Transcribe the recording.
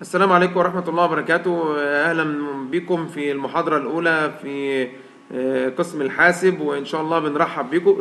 السلام عليكم ورحمة الله وبركاته. أهلا بكم في المحاضرة الأولى في آه، قسم الحاسب وإن شاء الله بنرحب بكم.